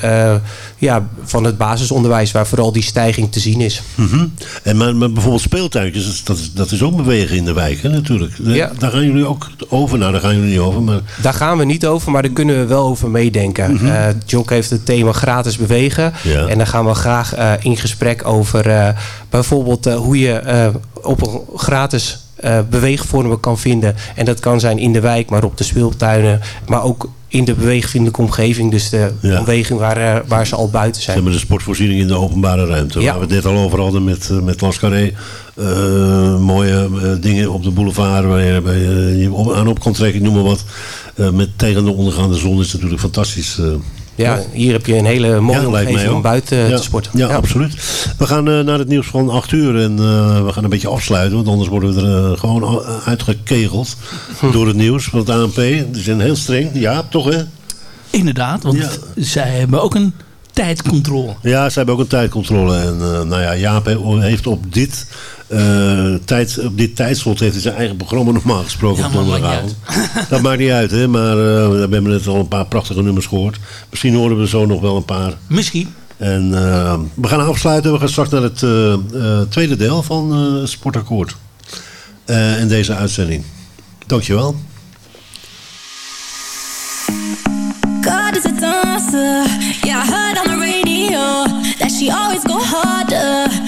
N: ja, van het basisonderwijs, waar vooral die stijging te zien is.
J: Mhm. En maar, maar bijvoorbeeld speeltuintjes, dat is- dat is, dat is ook bewegen in de wijk, hè, natuurlijk.
N: Ja.
J: Daar gaan jullie ook over. Nou, daar gaan jullie niet over, maar...
N: Daar gaan we niet over, maar daar kunnen we wel over meedenken.
J: Mhm.
N: Jok heeft het thema gratis bewegen.
J: Ja.
N: En daar gaan we graag eh, in gesprek over eh, bijvoorbeeld eh, hoe je op een gratis beweegvormen kan vinden. En dat kan zijn in de wijk, maar op de speeltuinen. Maar ook in de beweegvriendelijke omgeving. Dus de
J: Ja.
N: omgeving waar, waar ze al buiten zijn.
J: Zeg maar de sportvoorziening in de openbare ruimte.
N: Ja.
J: Waar we het net al over hadden met, met Las Carré. Mooie dingen op de boulevard waar je, waar je je aan op kan trekken, noem maar wat. Met tegen de ondergaande zon is natuurlijk fantastisch.
N: Ja, hier heb je een hele mooie
J: Ja,
N: omgeving om buiten
J: Ja.
N: te sporten.
J: Ja, absoluut. We gaan eh, naar het nieuws van 8 uur en eh, we gaan een beetje afsluiten, want anders worden we er eh, gewoon uitgekegeld door het nieuws van het ANP. Die zijn heel streng. Ja, toch hè?
H: Inderdaad, want zij hebben ook een tijdcontrole.
J: Ja, ze hebben ook een tijdcontrole. En eh, nou ja, Jaap he- heeft op dit, eh, tijd, op dit tijdslot heeft hij zijn eigen programma normaal gesproken
H: ja,
J: op donderdagavond. Dat maakt niet uit, hè? maar eh, we hebben net al een paar prachtige nummers gehoord. Misschien horen we zo nog wel een paar.
H: Misschien.
J: En eh, we gaan afsluiten. We gaan straks naar het tweede deel van Sportakkoord. en deze uitzending. Dankjewel.
O: God is. Yeah, heard on the radio that she always go harder.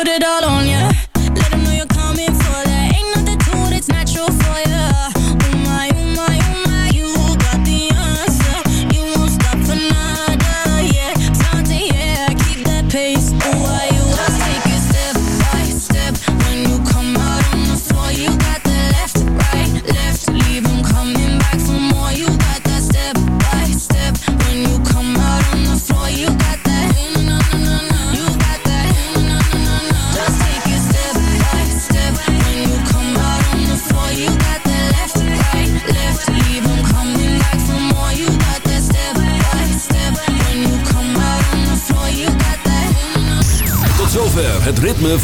O: put it all on you.